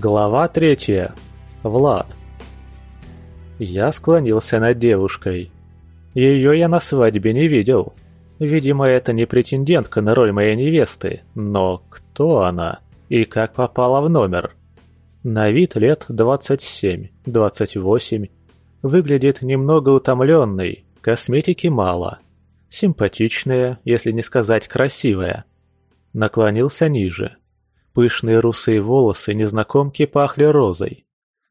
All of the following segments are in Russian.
Глава третья. Влад. Я склонился над девушкой. Ее я на свадьбе не видел. Видимо, это не претендентка на роль моей невесты, но кто она и как попала в номер? На вид лет 27-28. Выглядит немного утомленной, косметики мало. Симпатичная, если не сказать красивая. Наклонился ниже. Пышные русые волосы незнакомки пахли розой.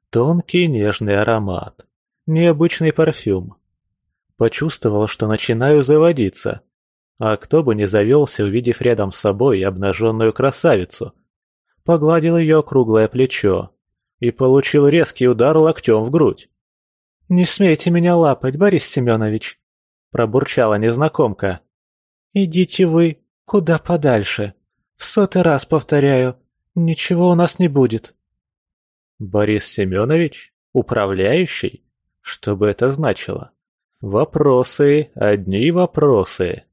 Тонкий нежный аромат. Необычный парфюм. Почувствовал, что начинаю заводиться. А кто бы не завелся, увидев рядом с собой обнаженную красавицу. Погладил ее круглое плечо и получил резкий удар локтем в грудь. «Не смейте меня лапать, Борис Семенович!» – пробурчала незнакомка. «Идите вы куда подальше!» В сотый раз повторяю, ничего у нас не будет. Борис Семенович? Управляющий? Что бы это значило? Вопросы, одни вопросы.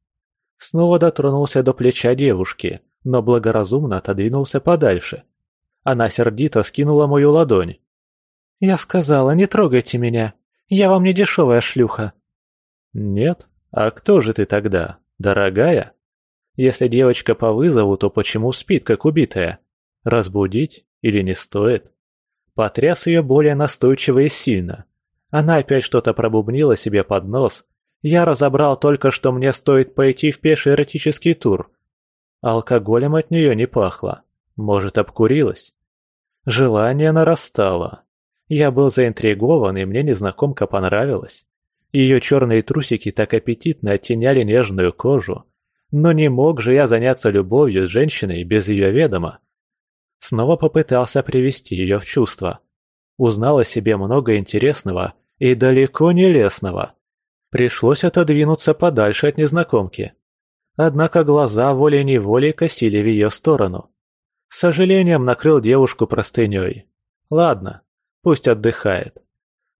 Снова дотронулся до плеча девушки, но благоразумно отодвинулся подальше. Она сердито скинула мою ладонь. «Я сказала, не трогайте меня. Я вам не дешевая шлюха». «Нет? А кто же ты тогда, дорогая?» Если девочка по вызову, то почему спит, как убитая? Разбудить или не стоит? Потряс ее более настойчиво и сильно. Она опять что-то пробубнила себе под нос. Я разобрал только, что мне стоит пойти в пеший эротический тур. Алкоголем от нее не пахло. Может, обкурилась? Желание нарастало. Я был заинтригован, и мне незнакомка понравилась. Ее черные трусики так аппетитно оттеняли нежную кожу. Но не мог же я заняться любовью с женщиной без ее ведома. Снова попытался привести ее в чувство. Узнал о себе много интересного и далеко не лесного. Пришлось отодвинуться подальше от незнакомки. Однако глаза волей-неволей косили в ее сторону. С сожалением накрыл девушку простыней. Ладно, пусть отдыхает.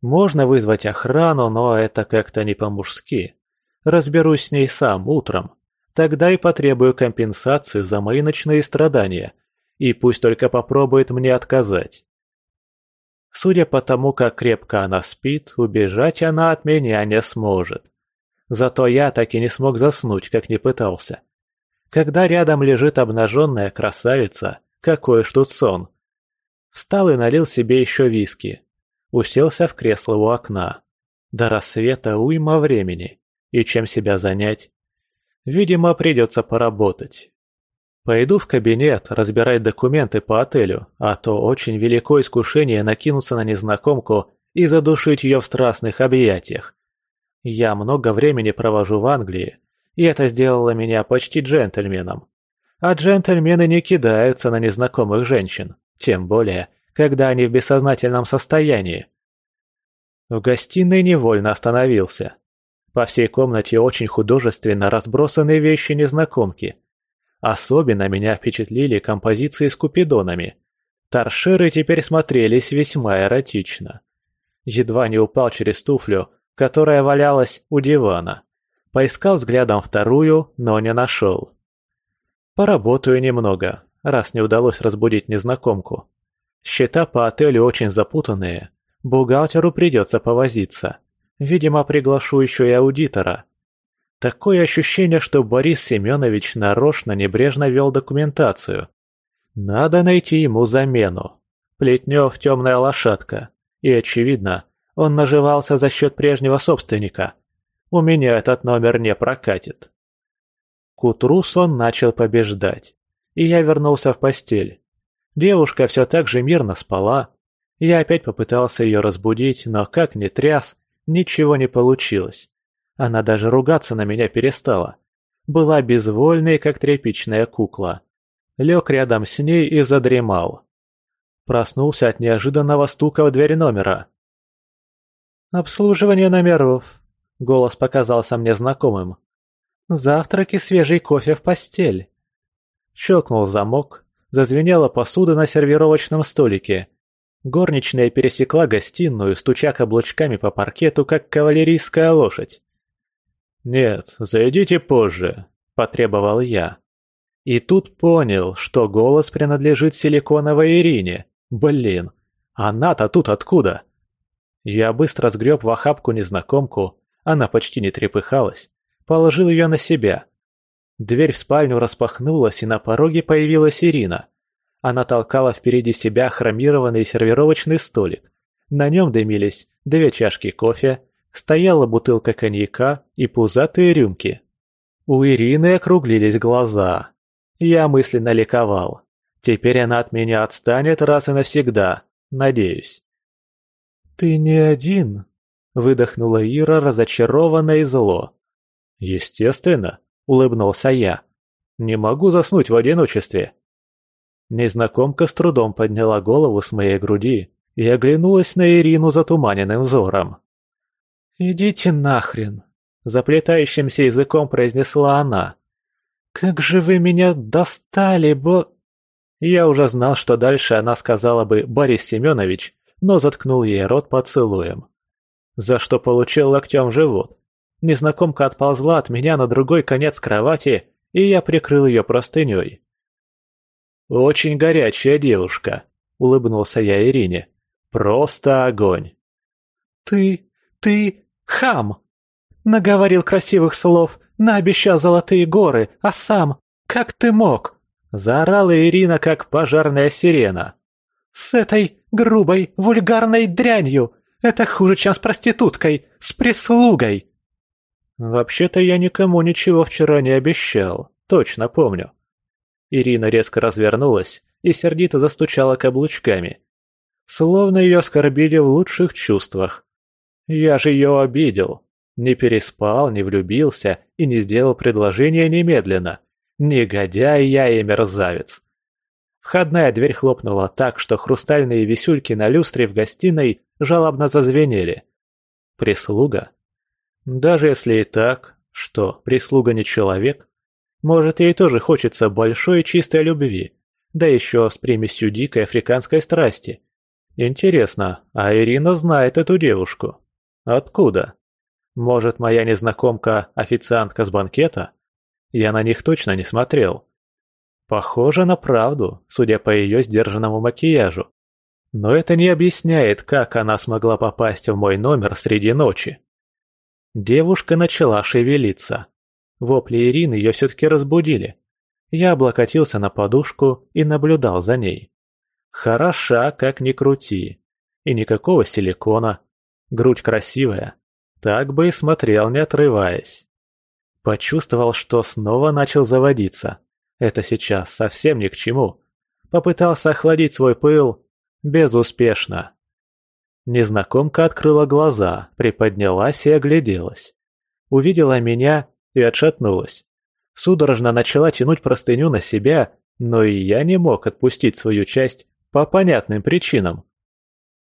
Можно вызвать охрану, но это как-то не по-мужски. Разберусь с ней сам утром. Тогда и потребую компенсацию за мои ночные страдания, и пусть только попробует мне отказать. Судя по тому, как крепко она спит, убежать она от меня не сможет. Зато я так и не смог заснуть, как не пытался. Когда рядом лежит обнаженная красавица, какой ж тут сон. Встал и налил себе еще виски. Уселся в кресло у окна. До рассвета уйма времени. И чем себя занять? Видимо, придется поработать. Пойду в кабинет разбирать документы по отелю, а то очень велико искушение накинуться на незнакомку и задушить ее в страстных объятиях. Я много времени провожу в Англии, и это сделало меня почти джентльменом. А джентльмены не кидаются на незнакомых женщин, тем более, когда они в бессознательном состоянии. В гостиной невольно остановился. По всей комнате очень художественно разбросаны вещи незнакомки. Особенно меня впечатлили композиции с купидонами. Торшеры теперь смотрелись весьма эротично. Едва не упал через туфлю, которая валялась у дивана. Поискал взглядом вторую, но не нашел. Поработаю немного, раз не удалось разбудить незнакомку. Счета по отелю очень запутанные. Бухгалтеру придется повозиться. Видимо, приглашу еще и аудитора. Такое ощущение, что Борис Семенович нарочно небрежно вел документацию. Надо найти ему замену. Плетнев – темная лошадка. И, очевидно, он наживался за счет прежнего собственника. У меня этот номер не прокатит. К утру сон начал побеждать, и я вернулся в постель. Девушка все так же мирно спала. Я опять попытался ее разбудить, но как ни тряс, Ничего не получилось. Она даже ругаться на меня перестала. Была безвольной, как тряпичная кукла. Лег рядом с ней и задремал. Проснулся от неожиданного стука в дверь номера. «Обслуживание номеров», — голос показался мне знакомым. «Завтрак и свежий кофе в постель». Щелкнул замок, зазвенела посуда на сервировочном столике, Горничная пересекла гостиную, стуча каблучками по паркету, как кавалерийская лошадь. «Нет, зайдите позже», — потребовал я. И тут понял, что голос принадлежит силиконовой Ирине, Блин, она-то тут откуда? Я быстро сгреб в охапку незнакомку, она почти не трепыхалась, положил ее на себя. Дверь в спальню распахнулась, и на пороге появилась Ирина. Она толкала впереди себя хромированный сервировочный столик. На нем дымились две чашки кофе, стояла бутылка коньяка и пузатые рюмки. У Ирины округлились глаза. Я мысленно ликовал. Теперь она от меня отстанет раз и навсегда, надеюсь. «Ты не один?» — выдохнула Ира разочарованно и зло. «Естественно», — улыбнулся я. «Не могу заснуть в одиночестве». Незнакомка с трудом подняла голову с моей груди и оглянулась на Ирину затуманенным взором. «Идите нахрен!» – заплетающимся языком произнесла она. «Как же вы меня достали, бо...» Я уже знал, что дальше она сказала бы «Борис Семенович», но заткнул ей рот поцелуем. За что получил локтем живот. Незнакомка отползла от меня на другой конец кровати, и я прикрыл ее простыней. «Очень горячая девушка», — улыбнулся я Ирине. «Просто огонь». «Ты... ты... хам!» Наговорил красивых слов, наобещал золотые горы, а сам... Как ты мог? Заорала Ирина, как пожарная сирена. «С этой грубой, вульгарной дрянью! Это хуже, чем с проституткой, с прислугой!» «Вообще-то я никому ничего вчера не обещал, точно помню». Ирина резко развернулась и сердито застучала каблучками. Словно ее оскорбили в лучших чувствах. Я же ее обидел. Не переспал, не влюбился и не сделал предложение немедленно. Негодяй я и мерзавец. Входная дверь хлопнула так, что хрустальные висюльки на люстре в гостиной жалобно зазвенели. Прислуга? Даже если и так, что, прислуга не человек? Может, ей тоже хочется большой чистой любви, да еще с примесью дикой африканской страсти. Интересно, а Ирина знает эту девушку? Откуда? Может, моя незнакомка официантка с банкета? Я на них точно не смотрел. Похоже на правду, судя по ее сдержанному макияжу. Но это не объясняет, как она смогла попасть в мой номер среди ночи. Девушка начала шевелиться. Вопли Ирины ее все-таки разбудили. Я облокотился на подушку и наблюдал за ней. Хороша, как ни крути. И никакого силикона. Грудь красивая. Так бы и смотрел, не отрываясь. Почувствовал, что снова начал заводиться. Это сейчас совсем ни к чему. Попытался охладить свой пыл. Безуспешно. Незнакомка открыла глаза, приподнялась и огляделась. Увидела меня и отшатнулась. Судорожно начала тянуть простыню на себя, но и я не мог отпустить свою часть по понятным причинам.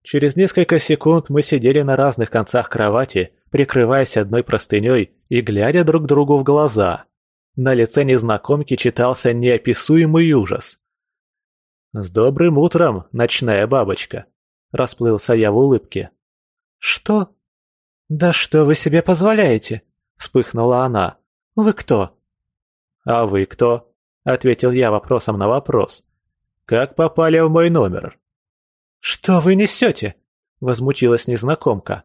Через несколько секунд мы сидели на разных концах кровати, прикрываясь одной простыней и глядя друг другу в глаза. На лице незнакомки читался неописуемый ужас. «С добрым утром, ночная бабочка!» – расплылся я в улыбке. «Что?» «Да что вы себе позволяете?» – вспыхнула она. «Вы кто?» «А вы кто?» – ответил я вопросом на вопрос. «Как попали в мой номер?» «Что вы несете?» – возмутилась незнакомка.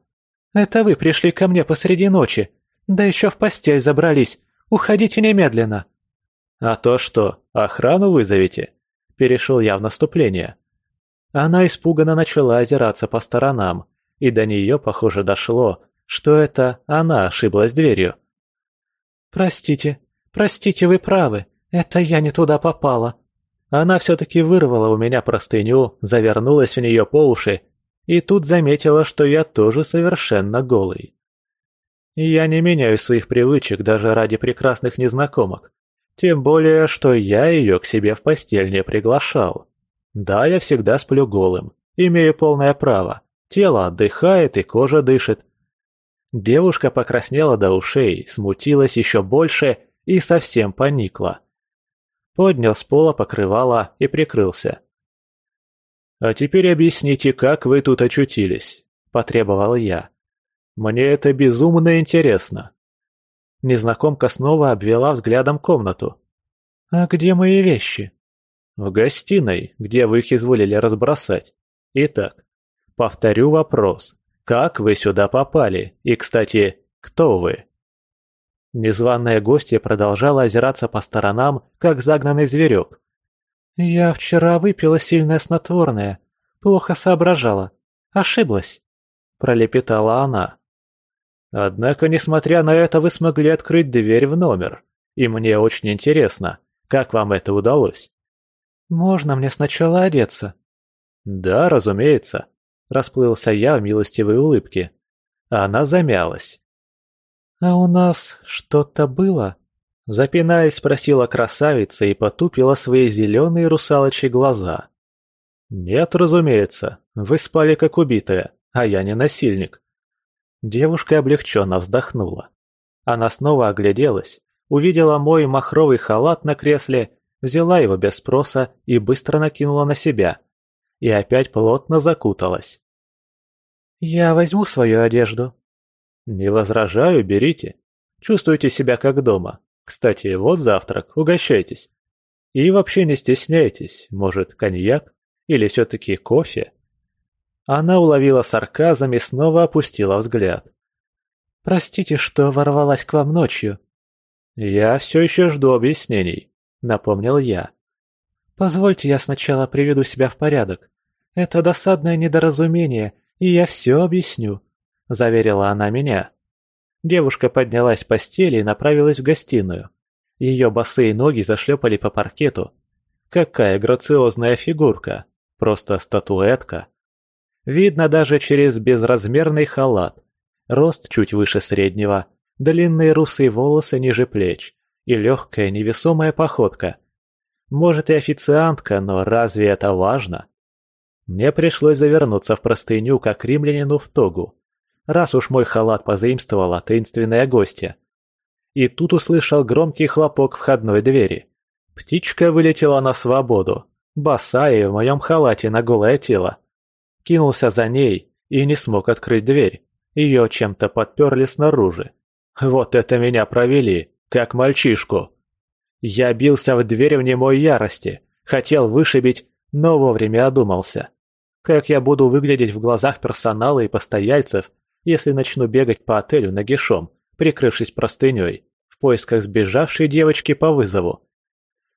«Это вы пришли ко мне посреди ночи, да еще в постель забрались, Уходите немедленно!» «А то что, охрану вызовете?» Перешел я в наступление. Она испуганно начала озираться по сторонам, и до нее, похоже, дошло, что это она ошиблась дверью. «Простите, простите, вы правы, это я не туда попала». Она все-таки вырвала у меня простыню, завернулась в нее по уши, и тут заметила, что я тоже совершенно голый. Я не меняю своих привычек даже ради прекрасных незнакомок. Тем более, что я ее к себе в постель не приглашал. Да, я всегда сплю голым, имею полное право. Тело отдыхает и кожа дышит. Девушка покраснела до ушей, смутилась еще больше и совсем поникла. Поднял с пола покрывало и прикрылся. «А теперь объясните, как вы тут очутились?» – потребовал я. Мне это безумно интересно. Незнакомка снова обвела взглядом комнату. «А где мои вещи?» «В гостиной, где вы их изволили разбросать». Итак, повторю вопрос. Как вы сюда попали? И, кстати, кто вы?» Незваная гостья продолжала озираться по сторонам, как загнанный зверек. «Я вчера выпила сильное снотворное. Плохо соображала. Ошиблась», — пролепетала она. «Однако, несмотря на это, вы смогли открыть дверь в номер. И мне очень интересно, как вам это удалось?» «Можно мне сначала одеться?» «Да, разумеется», — расплылся я в милостивой улыбке. Она замялась. «А у нас что-то было?» Запинаясь, спросила красавица и потупила свои зеленые русалочьи глаза. «Нет, разумеется, вы спали как убитая, а я не насильник». Девушка облегченно вздохнула. Она снова огляделась, увидела мой махровый халат на кресле, взяла его без спроса и быстро накинула на себя. И опять плотно закуталась. «Я возьму свою одежду», «Не возражаю, берите. Чувствуйте себя как дома. Кстати, вот завтрак, угощайтесь. И вообще не стесняйтесь, может, коньяк? Или все-таки кофе?» Она уловила сарказм и снова опустила взгляд. «Простите, что ворвалась к вам ночью». «Я все еще жду объяснений», — напомнил я. «Позвольте я сначала приведу себя в порядок. Это досадное недоразумение, и я все объясню. – заверила она меня. Девушка поднялась с постели и направилась в гостиную. Ее босые ноги зашлепали по паркету. Какая грациозная фигурка! Просто статуэтка. Видно даже через безразмерный халат. Рост чуть выше среднего, длинные русые волосы ниже плеч и легкая невесомая походка. Может и официантка, но разве это важно? Мне пришлось завернуться в простыню, как римлянину в тогу раз уж мой халат позаимствовала таинственная гостья. И тут услышал громкий хлопок входной двери. Птичка вылетела на свободу, босая в моем халате на голое тело. Кинулся за ней и не смог открыть дверь. Ее чем-то подперли снаружи. Вот это меня провели, как мальчишку. Я бился в дверь в немой ярости, хотел вышибить, но вовремя одумался. Как я буду выглядеть в глазах персонала и постояльцев, если начну бегать по отелю нагишом, прикрывшись простыней, в поисках сбежавшей девочки по вызову.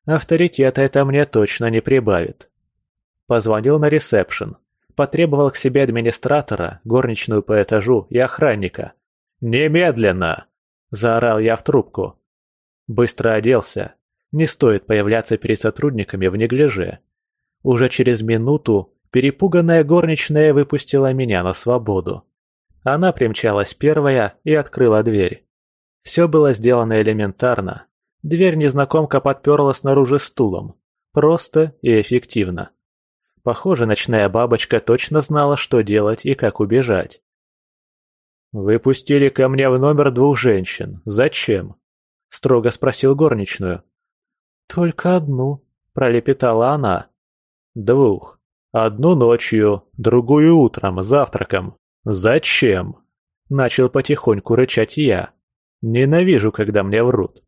Авторитета это мне точно не прибавит. Позвонил на ресепшн. Потребовал к себе администратора, горничную по этажу и охранника. «Немедленно!» – заорал я в трубку. Быстро оделся. Не стоит появляться перед сотрудниками в неглиже. Уже через минуту перепуганная горничная выпустила меня на свободу. Она примчалась первая и открыла дверь. Все было сделано элементарно. Дверь незнакомка подперла снаружи стулом. Просто и эффективно. Похоже, ночная бабочка точно знала, что делать и как убежать. «Вы пустили ко мне в номер двух женщин. Зачем?» – строго спросил горничную. «Только одну», – пролепетала она. «Двух. Одну ночью, другую утром, завтраком. «Зачем?» – начал потихоньку рычать я. «Ненавижу, когда мне врут».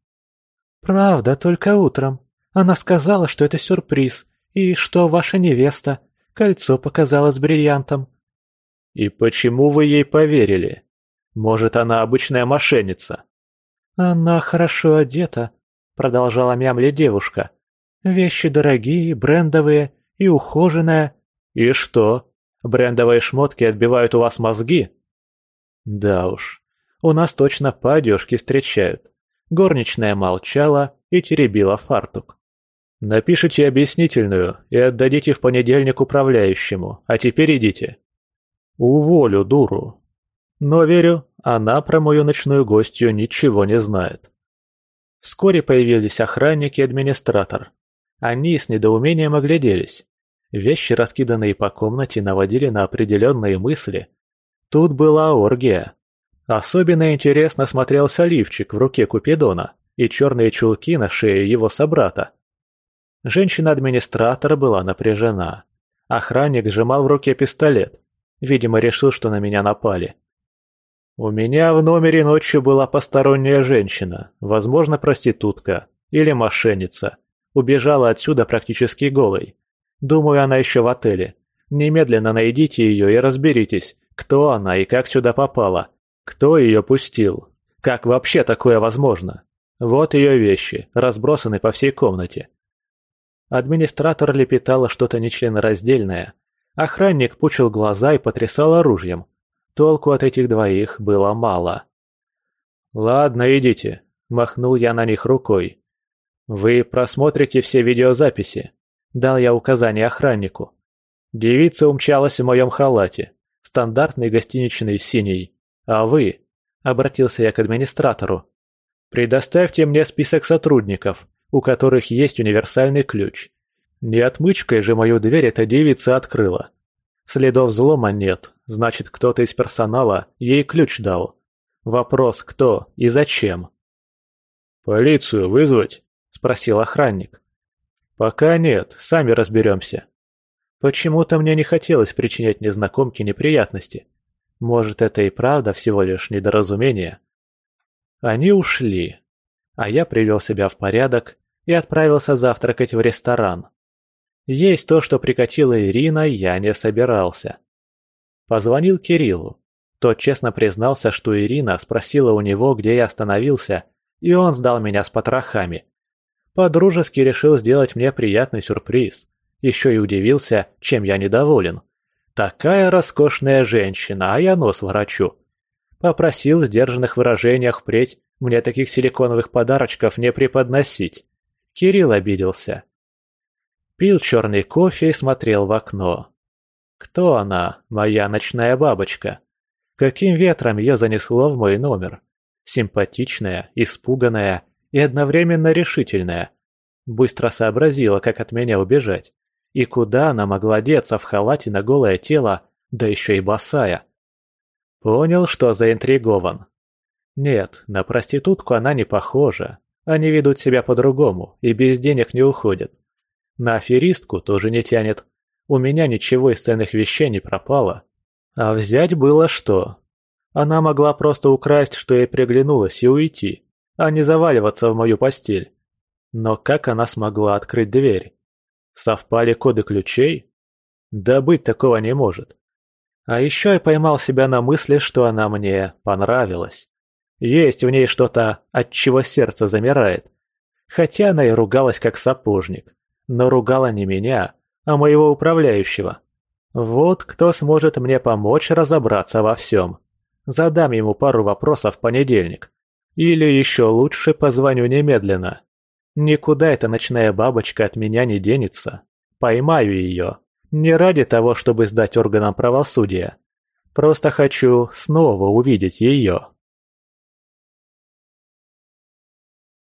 «Правда, только утром. Она сказала, что это сюрприз, и что ваша невеста. Кольцо показалось бриллиантом». «И почему вы ей поверили? Может, она обычная мошенница?» «Она хорошо одета», — продолжала мямли девушка. «Вещи дорогие, брендовые и ухоженная». «И что? Брендовые шмотки отбивают у вас мозги? Да уж, у нас точно по одежке встречают. Горничная молчала и теребила фартук. Напишите объяснительную и отдадите в понедельник управляющему, а теперь идите. Уволю дуру. Но верю, она про мою ночную гостью ничего не знает. Вскоре появились охранник и администратор. Они с недоумением огляделись. Вещи, раскиданные по комнате, наводили на определенные мысли. Тут была оргия. Особенно интересно смотрелся лифчик в руке Купидона и черные чулки на шее его собрата. Женщина-администратор была напряжена. Охранник сжимал в руке пистолет. Видимо, решил, что на меня напали. У меня в номере ночью была посторонняя женщина, возможно, проститутка или мошенница. Убежала отсюда практически голой. Думаю, она еще в отеле. Немедленно найдите ее и разберитесь, кто она и как сюда попала. Кто ее пустил? Как вообще такое возможно? Вот ее вещи, разбросаны по всей комнате. Администратор лепетала что-то нечленораздельное. Охранник пучил глаза и потрясал оружием. Толку от этих двоих было мало. «Ладно, идите», – махнул я на них рукой. «Вы просмотрите все видеозаписи», – дал я указание охраннику. Девица умчалась в моем халате, стандартный гостиничный синий. А вы, – обратился я к администратору, – предоставьте мне список сотрудников, у которых есть универсальный ключ. Не отмычкой же мою дверь эта девица открыла. Следов взлома нет, значит, кто-то из персонала ей ключ дал. Вопрос, кто и зачем? «Полицию вызвать?» – спросил охранник. «Пока нет, сами разберемся». Почему-то мне не хотелось причинять незнакомке неприятности. Может, это и правда всего лишь недоразумение? Они ушли, а я привел себя в порядок и отправился завтракать в ресторан. Есть то, что прикатила Ирина, я не собирался. Позвонил Кириллу. Тот честно признался, что Ирина спросила у него, где я остановился, и он сдал меня с потрохами. Подружески решил сделать мне приятный сюрприз. Еще и удивился, чем я недоволен. Такая роскошная женщина, а я нос ворочу. Попросил в сдержанных выражениях впредь мне таких силиконовых подарочков не преподносить. Кирилл обиделся. Пил черный кофе и смотрел в окно. Кто она, моя ночная бабочка? Каким ветром ее занесло в мой номер? Симпатичная, испуганная и одновременно решительная. Быстро сообразила, как от меня убежать. И куда она могла деться в халате на голое тело, да еще и босая? Понял, что заинтригован. Нет, на проститутку она не похожа. Они ведут себя по-другому и без денег не уходят. На аферистку тоже не тянет. У меня ничего из ценных вещей не пропало. А взять было что? Она могла просто украсть, что ей приглянулось, и уйти, а не заваливаться в мою постель. Но как она смогла открыть дверь? Совпали коды ключей? Да быть такого не может. А еще я поймал себя на мысли, что она мне понравилась. Есть в ней что-то, от чего сердце замирает. Хотя она и ругалась как сапожник. Но ругала не меня, а моего управляющего. Вот кто сможет мне помочь разобраться во всем. Задам ему пару вопросов в понедельник. Или еще лучше позвоню немедленно. Никуда эта ночная бабочка от меня не денется. Поймаю ее. Не ради того, чтобы сдать органам правосудия. Просто хочу снова увидеть ее.